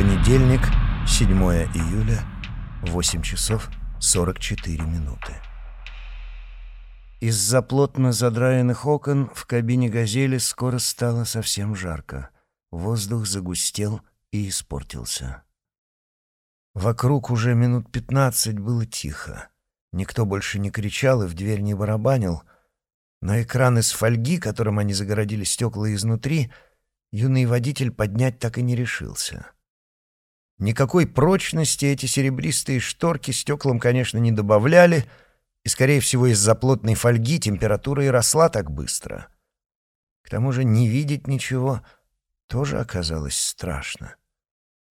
Понедельник, 7 июля, 8 часов 44 минуты. Из-за плотно задраенных окон в кабине «Газели» скоро стало совсем жарко. Воздух загустел и испортился. Вокруг уже минут пятнадцать было тихо. Никто больше не кричал и в дверь не барабанил, но экран из фольги, которым они загородили стекла изнутри, юный водитель поднять так и не решился. Никакой прочности эти серебристые шторки стеклам, конечно, не добавляли — и, скорее всего, из-за плотной фольги температура и росла так быстро. К тому же не видеть ничего тоже оказалось страшно.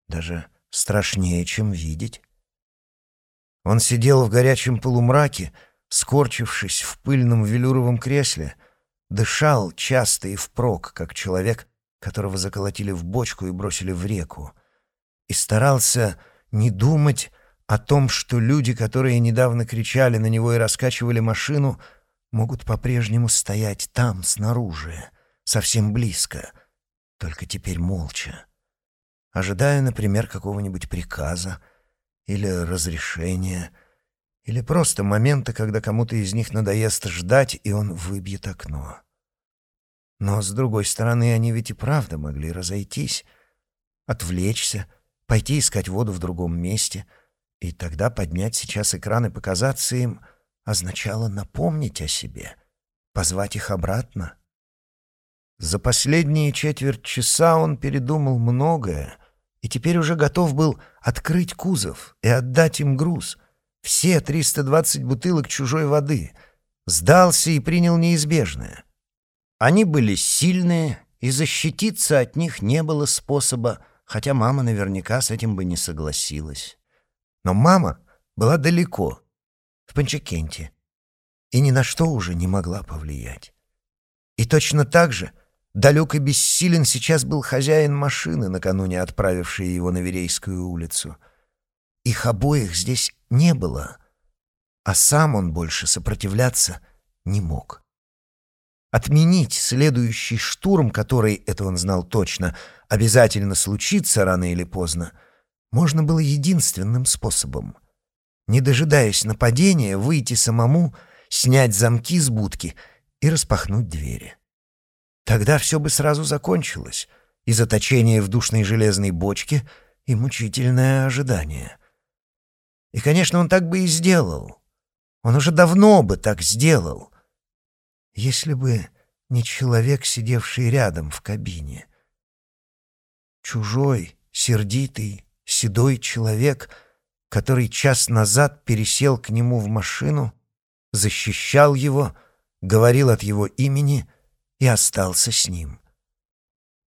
Даже страшнее, чем видеть. Он сидел в горячем полумраке, скорчившись в пыльном велюровом кресле, дышал часто и впрок, как человек, которого заколотили в бочку и бросили в реку, и старался не думать о том, что люди, которые недавно кричали на него и раскачивали машину, могут по-прежнему стоять там, снаружи, совсем близко, только теперь молча, ожидая, например, какого-нибудь приказа или разрешения, или просто момента, когда кому-то из них надоест ждать, и он выбьет окно. Но, с другой стороны, они ведь и правда могли разойтись, отвлечься, пойти искать воду в другом месте — и тогда поднять сейчас экран и показаться им означало напомнить о себе, позвать их обратно. За последние четверть часа он передумал многое и теперь уже готов был открыть кузов и отдать им груз. Все 320 бутылок чужой воды. Сдался и принял неизбежное. Они были сильные, и защититься от них не было способа, хотя мама наверняка с этим бы не согласилась. Но мама была далеко, в Панчакенте, и ни на что уже не могла повлиять. И точно так же далек и бессилен сейчас был хозяин машины, накануне отправивший его на Верейскую улицу. Их обоих здесь не было, а сам он больше сопротивляться не мог. Отменить следующий штурм, который, это он знал точно, обязательно случится рано или поздно — можно было единственным способом. Не дожидаясь нападения, выйти самому, снять замки с будки и распахнуть двери. Тогда все бы сразу закончилось, и заточение в душной железной бочке, и мучительное ожидание. И, конечно, он так бы и сделал. Он уже давно бы так сделал. Если бы не человек, сидевший рядом в кабине. Чужой, сердитый, седой человек, который час назад пересел к нему в машину, защищал его, говорил от его имени и остался с ним.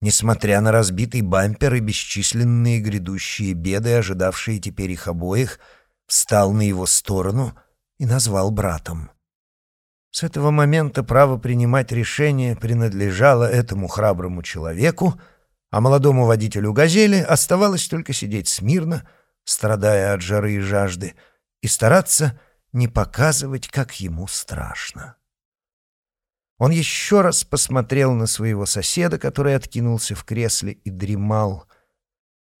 Несмотря на разбитый бампер и бесчисленные грядущие беды, ожидавшие теперь их обоих, встал на его сторону и назвал братом. С этого момента право принимать решения принадлежало этому храброму человеку, а молодому водителю «Газели» оставалось только сидеть смирно, страдая от жары и жажды, и стараться не показывать, как ему страшно. Он еще раз посмотрел на своего соседа, который откинулся в кресле и дремал,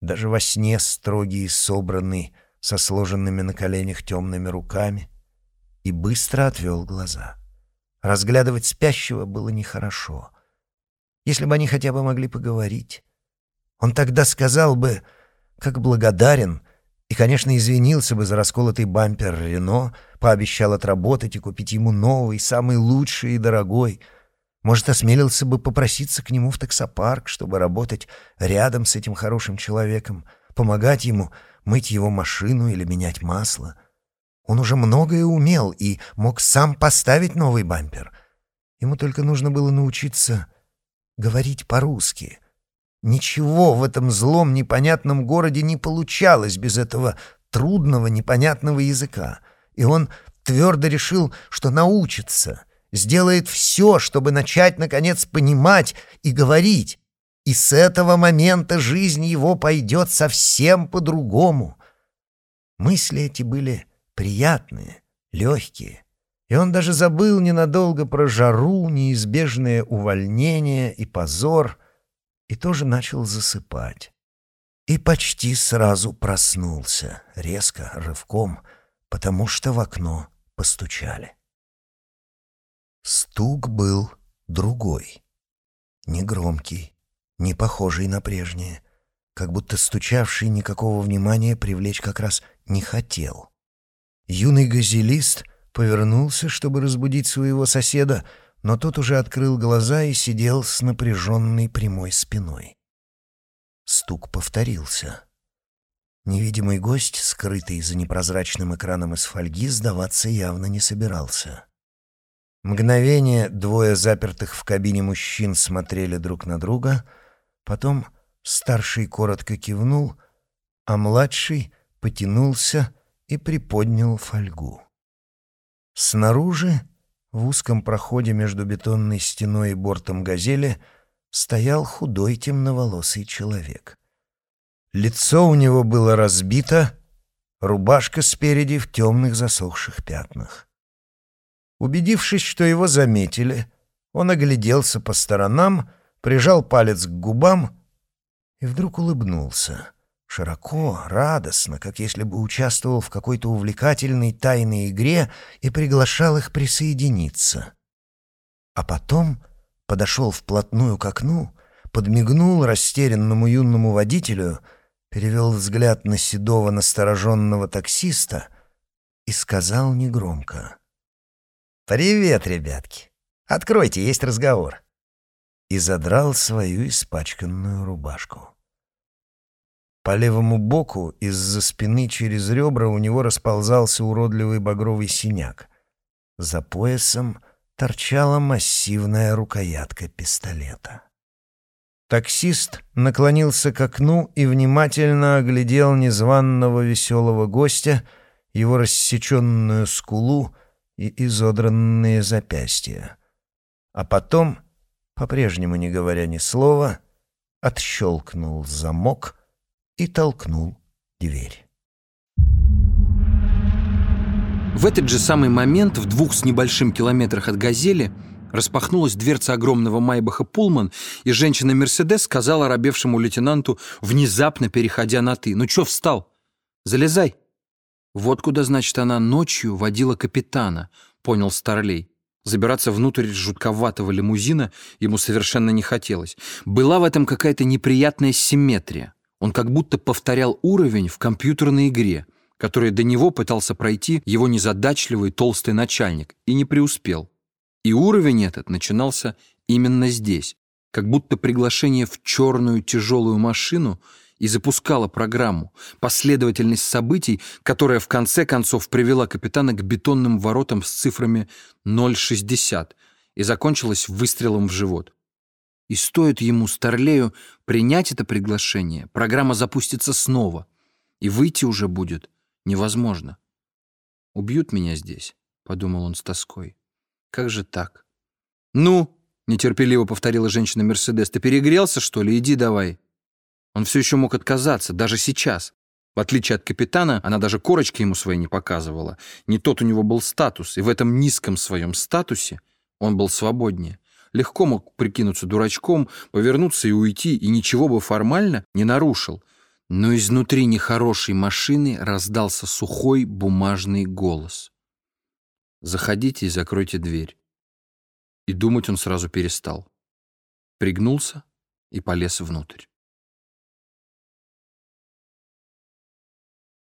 даже во сне строгий и собранный, со сложенными на коленях темными руками, и быстро отвел глаза. Разглядывать спящего было нехорошо. Если бы они хотя бы могли поговорить. Он тогда сказал бы, как благодарен, и, конечно, извинился бы за расколотый бампер Рено, пообещал отработать и купить ему новый, самый лучший и дорогой. Может, осмелился бы попроситься к нему в таксопарк, чтобы работать рядом с этим хорошим человеком, помогать ему мыть его машину или менять масло. Он уже многое умел и мог сам поставить новый бампер. Ему только нужно было научиться говорить по-русски. Ничего в этом злом непонятном городе не получалось без этого трудного непонятного языка. И он твердо решил, что научится, сделает все, чтобы начать, наконец, понимать и говорить. И с этого момента жизнь его пойдет совсем по-другому. Мысли эти были приятные, легкие. И он даже забыл ненадолго про жару, неизбежное увольнение и позор — и тоже начал засыпать. и почти сразу проснулся, резко, рывком, потому что в окно постучали. Стук был другой, негромкий, не похожий на прежние, как будто стучавший никакого внимания привлечь как раз не хотел. Юный газелист повернулся, чтобы разбудить своего соседа, но тот уже открыл глаза и сидел с напряженной прямой спиной. Стук повторился. Невидимый гость, скрытый за непрозрачным экраном из фольги, сдаваться явно не собирался. Мгновение двое запертых в кабине мужчин смотрели друг на друга, потом старший коротко кивнул, а младший потянулся и приподнял фольгу. Снаружи, в узком проходе между бетонной стеной и бортом «Газели», стоял худой темноволосый человек. Лицо у него было разбито, рубашка спереди в темных засохших пятнах. Убедившись, что его заметили, он огляделся по сторонам, прижал палец к губам и вдруг улыбнулся. Широко, радостно, как если бы участвовал в какой-то увлекательной тайной игре и приглашал их присоединиться. А потом подошел вплотную к окну, подмигнул растерянному юному водителю, перевел взгляд на седого настороженного таксиста и сказал негромко. «Привет, ребятки! Откройте, есть разговор!» И задрал свою испачканную рубашку. По левому боку из-за спины через ребра у него расползался уродливый багровый синяк. За поясом — торчала массивная рукоятка пистолета. Таксист наклонился к окну и внимательно оглядел незваного веселого гостя, его рассеченную скулу и изодранные запястья. А потом, по-прежнему не говоря ни слова, отщелкнул замок и толкнул дверь. В этот же самый момент, в двух с небольшим километрах от «Газели», распахнулась дверца огромного Майбаха Пулман, и женщина Мерседес сказала робевшему лейтенанту, внезапно переходя на «ты». «Ну чё встал? Залезай!» Вот куда, значит, она ночью водила капитана, понял Старлей. Забираться внутрь жутковатого лимузина ему совершенно не хотелось. Была в этом какая-то неприятная симметрия. Он как будто повторял уровень в компьютерной игре — который до него пытался пройти его незадачливый толстый начальник и не преуспел. И уровень этот начинался именно здесь, как будто приглашение в черную тяжелую машину и запускало программу, последовательность событий, которая в конце концов привела капитана к бетонным воротам с цифрами 060 и закончилась выстрелом в живот. И стоит ему, Старлею, принять это приглашение, программа запустится снова, и выйти уже будет невозможно. «Убьют меня здесь», — подумал он с тоской. «Как же так?» «Ну?» — нетерпеливо повторила женщина Мерседес. «Ты перегрелся, что ли? Иди давай». Он все еще мог отказаться, даже сейчас. В отличие от капитана, она даже корочки ему своей не показывала. Не тот у него был статус, и в этом низком своем статусе он был свободнее. Легко мог прикинуться дурачком, повернуться и уйти, и ничего бы формально не нарушил но изнутри нехорошей машины раздался сухой бумажный голос. «Заходите и закройте дверь». И думать он сразу перестал. Пригнулся и полез внутрь.